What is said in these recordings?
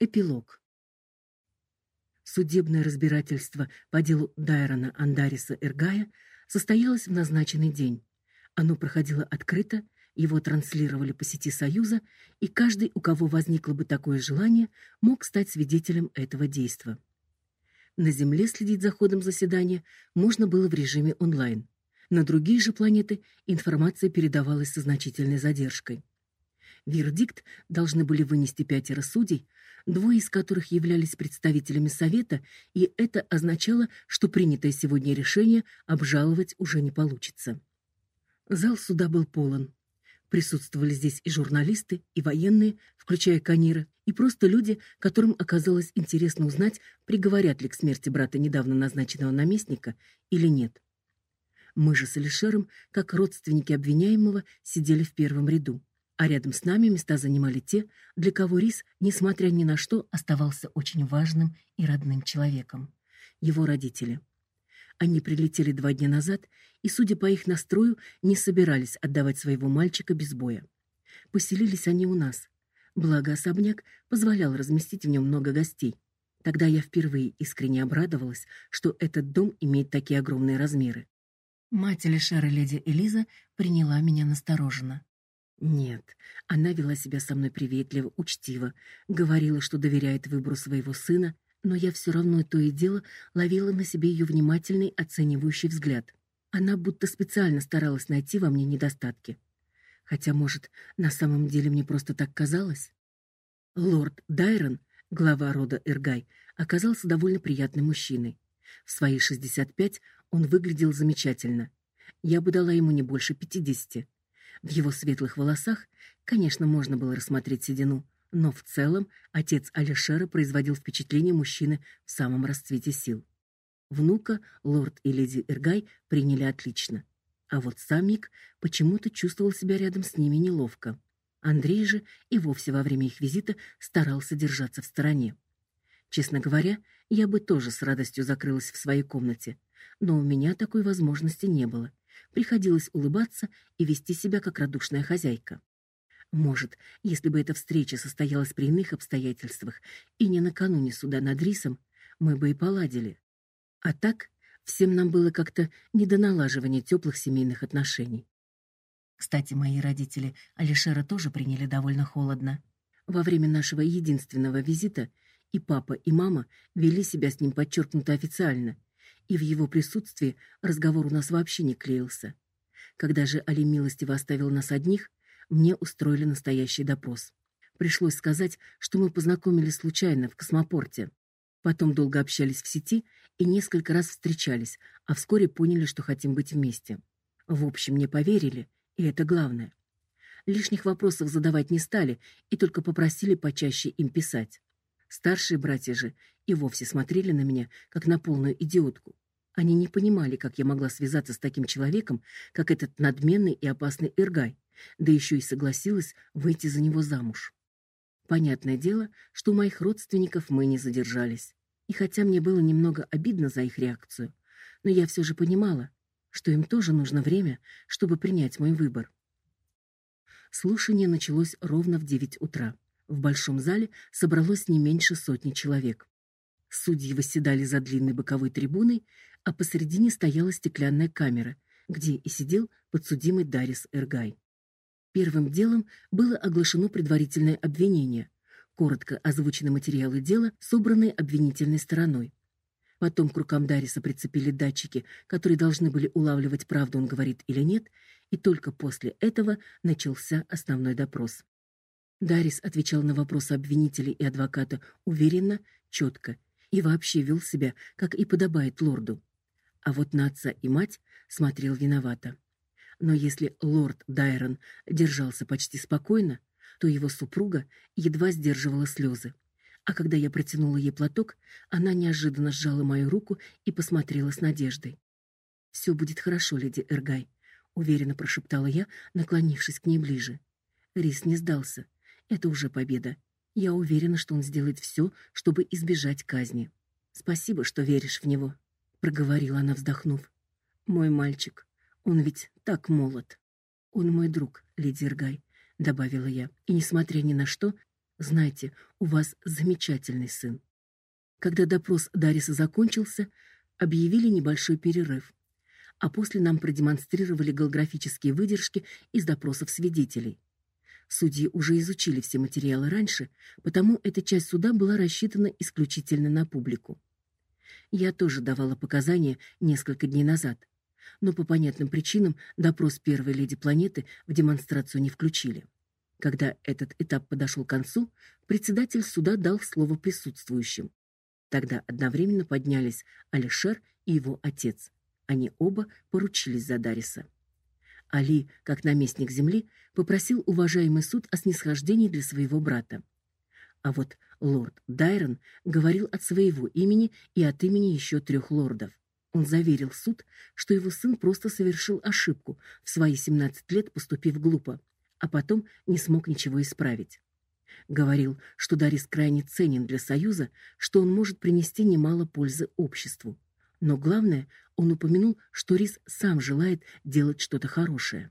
Эпилог. Судебное разбирательство по делу Дайрона Андариса Эргая состоялось в назначенный день. Оно проходило открыто, его транслировали по сети Союза, и каждый, у кого возникло бы такое желание, мог стать свидетелем этого действа. На Земле следить за ходом заседания можно было в режиме онлайн. На другие же планеты информация передавалась со значительной задержкой. Вердикт должны были вынести пятеро судей, двое из которых являлись представителями совета, и это означало, что принятое сегодня решение обжаловать уже не получится. Зал суда был полон. Присутствовали здесь и журналисты, и военные, включая Канира, и просто люди, которым оказалось интересно узнать, приговорят ли к смерти брата недавно назначенного наместника или нет. Мы же с Алишером, как родственники обвиняемого, сидели в первом ряду а рядом с нами места занимали те, для кого Рис, несмотря ни на что, оставался очень важным и родным человеком его родители. Они прилетели два дня назад и, судя по их настрою, не собирались отдавать своего мальчика без боя. Поселились они у нас. Благо особняк позволял разместить в нем много гостей. Тогда я впервые искренне обрадовалась, что этот дом имеет такие огромные размеры. Мать Лешера леди Элиза приняла меня настороженно. Нет, она вела себя со мной приветливо, учтиво, говорила, что доверяет выбору своего сына, но я все равно то и дело ловила на себе ее внимательный, оценивающий взгляд. Она будто специально старалась найти во мне недостатки. Хотя, может, на самом деле мне просто так казалось. Лорд Дайрон, глава рода Эргай, оказался довольно приятным мужчиной. В свои 65 он выглядел замечательно. Я бы дала ему не больше пятидесяти. В его светлых волосах, конечно, можно было рассмотреть седину, но в целом отец Алишера производил впечатление мужчины в самом расцвете сил. Внука лорд и леди Эргай приняли отлично, а вот сам Мик почему-то чувствовал себя рядом с ними неловко. Андрей же и вовсе во время их визита старался держаться в стороне. Честно говоря, я бы тоже с радостью закрылась в своей комнате, но у меня такой возможности не было приходилось улыбаться и вести себя как радушная хозяйка. Может, если бы эта встреча состоялась при иных обстоятельствах и не накануне суда над Рисом, мы бы и поладили. А так всем нам было как-то не до налаживания теплых семейных отношений. Кстати, мои родители Алишера тоже приняли довольно холодно. Во время нашего единственного визита и папа, и мама вели себя с ним подчеркнуто официально — и в его присутствии разговор у нас вообще не клеился. Когда же Али милостиво оставил нас одних, мне устроили настоящий допрос. Пришлось сказать, что мы познакомились случайно в космопорте. Потом долго общались в сети и несколько раз встречались, а вскоре поняли, что хотим быть вместе. В общем, мне поверили, и это главное. Лишних вопросов задавать не стали и только попросили почаще им писать. Старшие братья же и вовсе смотрели на меня, как на полную идиотку. Они не понимали, как я могла связаться с таким человеком, как этот надменный и опасный Иргай, да еще и согласилась выйти за него замуж. Понятное дело, что у моих родственников мы не задержались. И хотя мне было немного обидно за их реакцию, но я все же понимала, что им тоже нужно время, чтобы принять мой выбор. Слушание началось ровно в девять утра. В большом зале собралось не меньше сотни человек. Судьи восседали за длинной боковой трибуной, а посередине стояла стеклянная камера, где и сидел подсудимый Дарис Эргай. Первым делом было оглашено предварительное обвинение, коротко озвучены материалы дела, собранные обвинительной стороной. Потом к рукам Дариса прицепили датчики, которые должны были улавливать, правду он говорит или нет, и только после этого начался основной допрос. Дарис отвечал на вопросы обвинителей и адвоката уверенно, четко и вообще вел себя, как и подобает лорду. А вот на отца и мать смотрел виновато. Но если лорд Дайрон держался почти спокойно, то его супруга едва сдерживала слезы. А когда я протянула ей платок, она неожиданно сжала мою руку и посмотрела с надеждой. «Все будет хорошо, леди Эргай», — уверенно прошептала я, наклонившись к ней ближе. Рис не сдался. Это уже победа. Я уверена, что он сделает все, чтобы избежать казни. Спасибо, что веришь в него, проговорила она, вздохнув. Мой мальчик, он ведь так молод. Он мой друг, леди Иргай, добавила я. И несмотря ни на что, Знайте, у вас замечательный сын. Когда допрос Дариса закончился, объявили небольшой перерыв, а после нам продемонстрировали голографические выдержки из допросов свидетелей. Судьи уже изучили все материалы раньше, потому эта часть суда была рассчитана исключительно на публику. Я тоже давала показания несколько дней назад, но по понятным причинам допрос первой леди планеты в демонстрацию не включили. Когда этот этап подошел к концу, председатель суда дал слово присутствующим. Тогда одновременно поднялись Алишер и его отец. Они оба поручились за Дариса. Али, как наместник земли, попросил уважаемый суд о снисхождении для своего брата. А вот лорд Дайрон говорил от своего имени и от имени еще трех лордов. Он заверил суд, что его сын просто совершил ошибку, в свои 17 лет поступив глупо, а потом не смог ничего исправить. Говорил, что Дарис крайне ценен для союза, что он может принести немало пользы обществу. Но главное, он упомянул, что Рис сам желает делать что-то хорошее.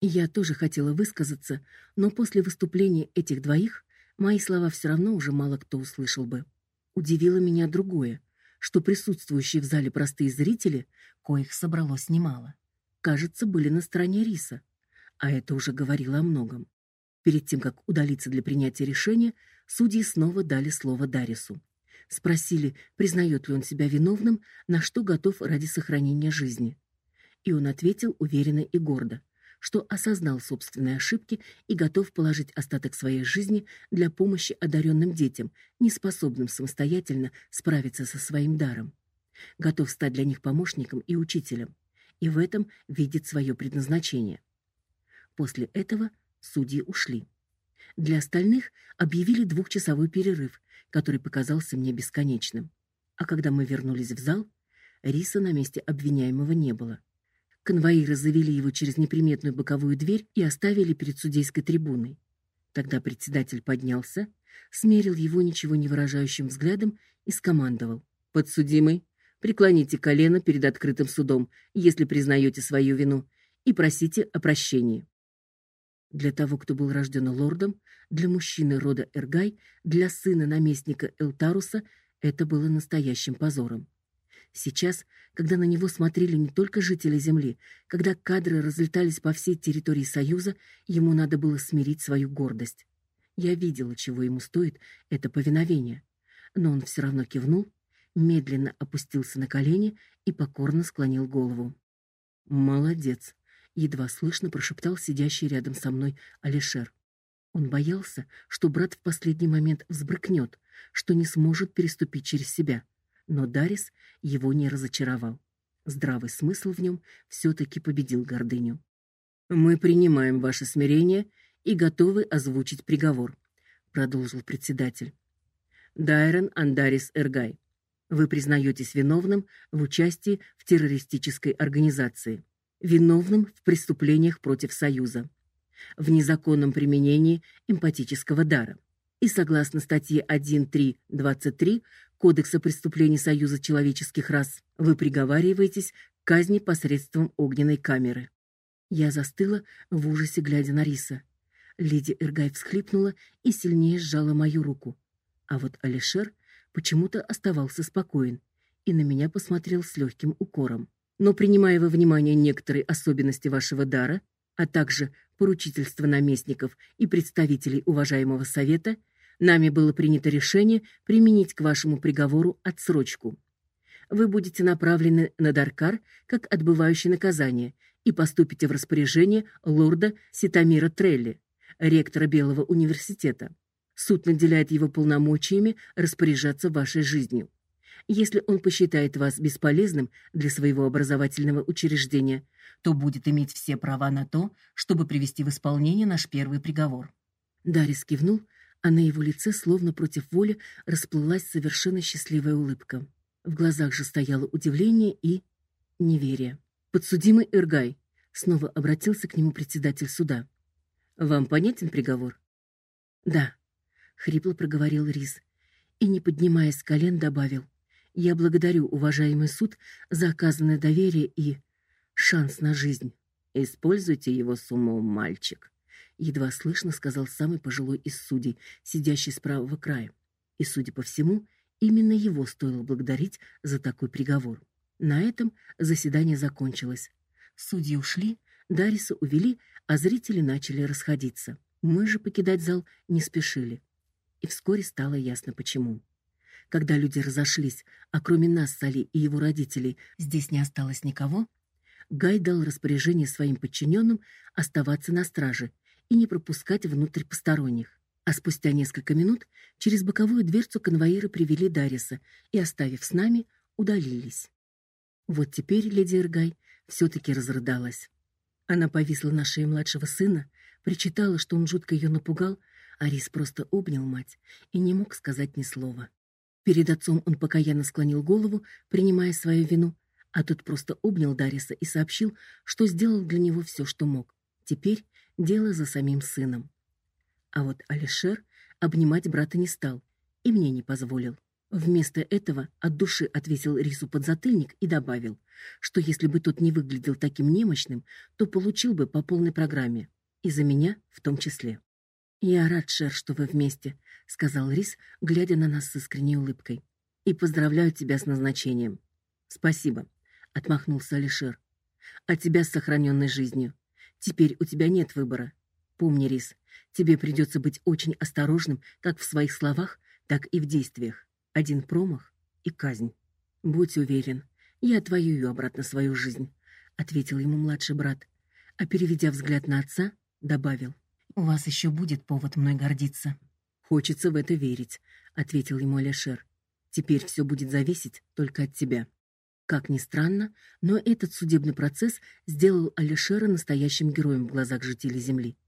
я тоже хотела высказаться, но после выступления этих двоих мои слова все равно уже мало кто услышал бы. Удивило меня другое, что присутствующие в зале простые зрители, коих собралось немало, кажется, были на стороне Риса, а это уже говорило о многом. Перед тем как удалиться для принятия решения, судьи снова дали слово Дарису. Спросили, признает ли он себя виновным, на что готов ради сохранения жизни. И он ответил уверенно и гордо, что осознал собственные ошибки и готов положить остаток своей жизни для помощи одаренным детям, неспособным самостоятельно справиться со своим даром. Готов стать для них помощником и учителем, и в этом видит свое предназначение. После этого судьи ушли. Для остальных объявили двухчасовой перерыв, который показался мне бесконечным. А когда мы вернулись в зал, Риса на месте обвиняемого не было. Конвоиры завели его через неприметную боковую дверь и оставили перед судейской трибуной. Тогда председатель поднялся, смерил его ничего не выражающим взглядом и скомандовал: "Подсудимый, преклоните колено перед открытым судом, если признаете свою вину, и просите о прощении". Для того, кто был рожден лордом, для мужчины рода Эргай, для сына наместника Элтаруса это было настоящим позором. Сейчас, когда на него смотрели не только жители земли, когда кадры разлетались по всей территории Союза, ему надо было смирить свою гордость. Я видела, чего ему стоит это повиновение, но он все равно кивнул, медленно опустился на колени и покорно склонил голову. Молодец, едва слышно прошептал сидящий рядом со мной Алишер. Он боялся, что брат в последний момент взбрыкнет, что не сможет переступить через себя. Но Дарис его не разочаровал. Здравый смысл в нем все-таки победил гордыню. Мы принимаем ваше смирение и готовы озвучить приговор, продолжил председатель. Дайрон Андарис Эргай, вы признаетесь виновным в участии в террористической организации виновным в преступлениях против Союза, в незаконном применении эмпатического дара. И согласно статье 1.3.23 Кодекса преступлений Союза человеческих рас, вы приговариваетесь к казни посредством огненной камеры. Я застыла в ужасе, глядя на Риса. Леди Эргай всхлипнула и сильнее сжала мою руку. А вот Алишер почему-то оставался спокоен и на меня посмотрел с легким укором но принимая во внимание некоторые особенности вашего дара, а также поручительство наместников и представителей уважаемого совета, нами было принято решение применить к вашему приговору отсрочку. Вы будете направлены на Даркар как отбывающий наказание и поступите в распоряжение лорда Ситамира Трелли, ректора Белого университета. Суд наделяет его полномочиями распоряжаться вашей жизнью. Если он посчитает вас бесполезным для своего образовательного учреждения, то будет иметь все права на то, чтобы привести в исполнение наш первый приговор. Дарис кивнул, а на его лице словно против воли расплылась совершенно счастливая улыбка. В глазах же стояло удивление и неверие. Подсудимый Иргай снова обратился к нему председатель суда. Вам понятен приговор? Да, хрипло проговорил Рис и не поднимаясь с колен добавил: я благодарю уважаемый суд за оказанное доверие и шанс на жизнь. Используйте его с умом, мальчик. Едва слышно сказал самый пожилой из судей, сидящий с правого края. И, судя по всему, именно его стоило благодарить за такой приговор. На этом заседание закончилось. Судьи ушли, Дариса увели, а зрители начали расходиться. Мы же покидать зал не спешили. И вскоре стало ясно почему. Когда люди разошлись, а кроме нас с Али и его родителей здесь не осталось никого, Гай дал распоряжение своим подчиненным оставаться на страже и не пропускать внутрь посторонних. А спустя несколько минут через боковую дверцу конвоиры привели Дариса и, оставив с нами, удалились. Вот теперь леди Эргай все таки разрыдалась. Она повисла на шее младшего сына, причитала, что он жутко ее напугал, а Рис просто обнял мать и не мог сказать ни слова. Перед отцом он покаянно склонил голову, принимая свою вину, а тот просто обнял Дариса и сообщил, что сделал для него все, что мог. Теперь дело за самим сыном. А вот Алишер обнимать брата не стал и мне не позволил. Вместо этого от души отвесил Рису подзатыльник и добавил, что если бы тот не выглядел таким немощным, то получил бы по полной программе, и за меня в том числе. Я рад, Шер, что вы вместе, сказал Рис, глядя на нас с искренней улыбкой. И поздравляю тебя с назначением. Спасибо, отмахнулся Алишер. А тебя с сохраненной жизнью. Теперь у тебя нет выбора. Помни, Рис, тебе придется быть очень осторожным как в своих словах, так и в действиях. Один промах и казнь. Будь уверен, я отвоюю обратно свою жизнь, ответил ему младший брат, а переведя взгляд на отца, добавил: у вас еще будет повод мной гордиться. Хочется в это верить, ответил ему Алишер. Теперь все будет зависеть только от тебя. Как ни странно, но этот судебный процесс сделал Алишера настоящим героем в глазах жителей земли.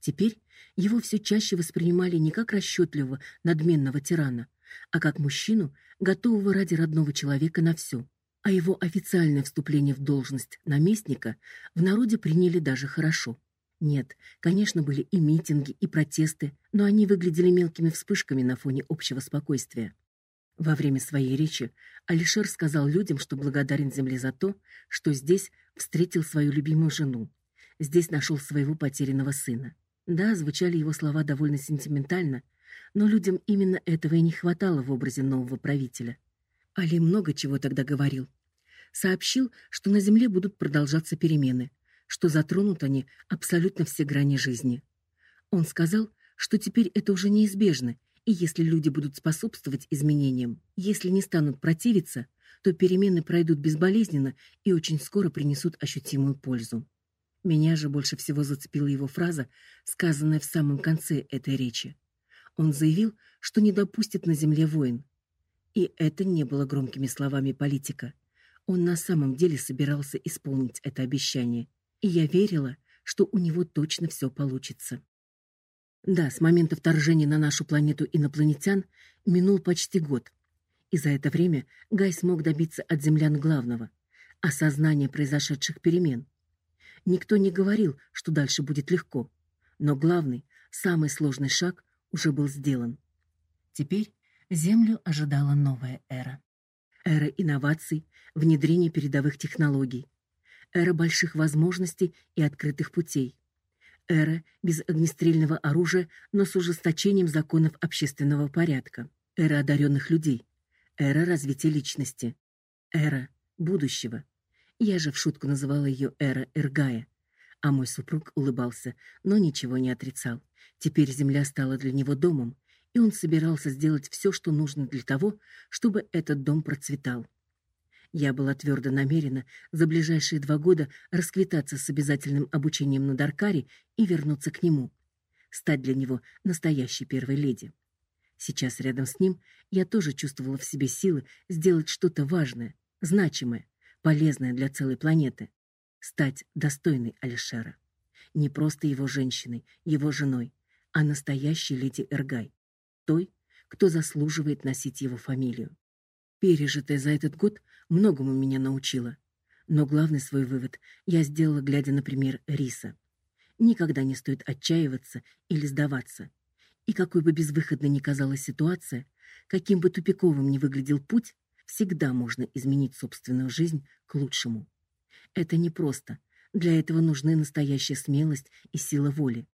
Теперь его все чаще воспринимали не как расчетливого, надменного тирана, а как мужчину, готового ради родного человека на все. А его официальное вступление в должность наместника в народе приняли даже хорошо. Нет, конечно, были и митинги, и протесты, но они выглядели мелкими вспышками на фоне общего спокойствия. Во время своей речи Алишер сказал людям, что благодарен земле за то, что здесь встретил свою любимую жену, здесь нашел своего потерянного сына. Да, звучали его слова довольно сентиментально, но людям именно этого и не хватало в образе нового правителя. Али много чего тогда говорил. Сообщил, что на земле будут продолжаться перемены, что затронут они абсолютно все грани жизни. Он сказал, что теперь это уже неизбежно, и если люди будут способствовать изменениям, если не станут противиться, то перемены пройдут безболезненно и очень скоро принесут ощутимую пользу. Меня же больше всего зацепила его фраза, сказанная в самом конце этой речи. Он заявил, что не допустит на земле войн. И это не было громкими словами политика. Он на самом деле собирался исполнить это обещание и я верила, что у него точно все получится. Да, с момента вторжения на нашу планету инопланетян минул почти год. И за это время Гай смог добиться от землян главного осознания произошедших перемен. Никто не говорил, что дальше будет легко, но главный, самый сложный шаг уже был сделан. Теперь Землю ожидала новая эра. Эра инноваций, внедрения передовых технологий, эра больших возможностей и открытых путей. Эра без огнестрельного оружия, но с ужесточением законов общественного порядка. Эра одаренных людей. Эра развития личности. Эра будущего. Я же в шутку называла ее эра Эргая, а мой супруг улыбался, но ничего не отрицал. Теперь земля стала для него домом, и он собирался сделать все, что нужно для того, чтобы этот дом процветал. Я была твердо намерена за ближайшие два года расквитаться с обязательным обучением на Даркаре и вернуться к нему, стать для него настоящей первой леди. Сейчас рядом с ним я тоже чувствовала в себе силы сделать что-то важное, значимое, полезное для целой планеты, стать достойной Алишера, не просто его женщиной, его женой, а настоящей леди Эргай, той, кто заслуживает носить его фамилию. Пережитое за этот год многому меня научило. Но главный свой вывод я сделала, глядя на пример Риса. Никогда не стоит отчаиваться или сдаваться. И какой бы безвыходной ни казалась ситуация, каким бы тупиковым ни выглядел путь, всегда можно изменить собственную жизнь к лучшему. Это непросто. Для этого нужны настоящая смелость и сила воли.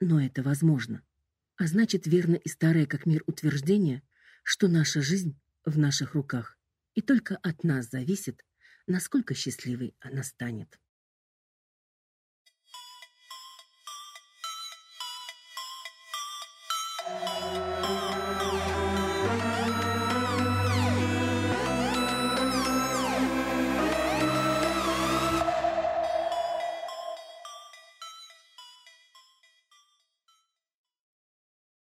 но это возможно. А значит, верно и старое как мир утверждение, что наша жизнь в наших руках, и только от нас зависит, насколько счастливой она станет.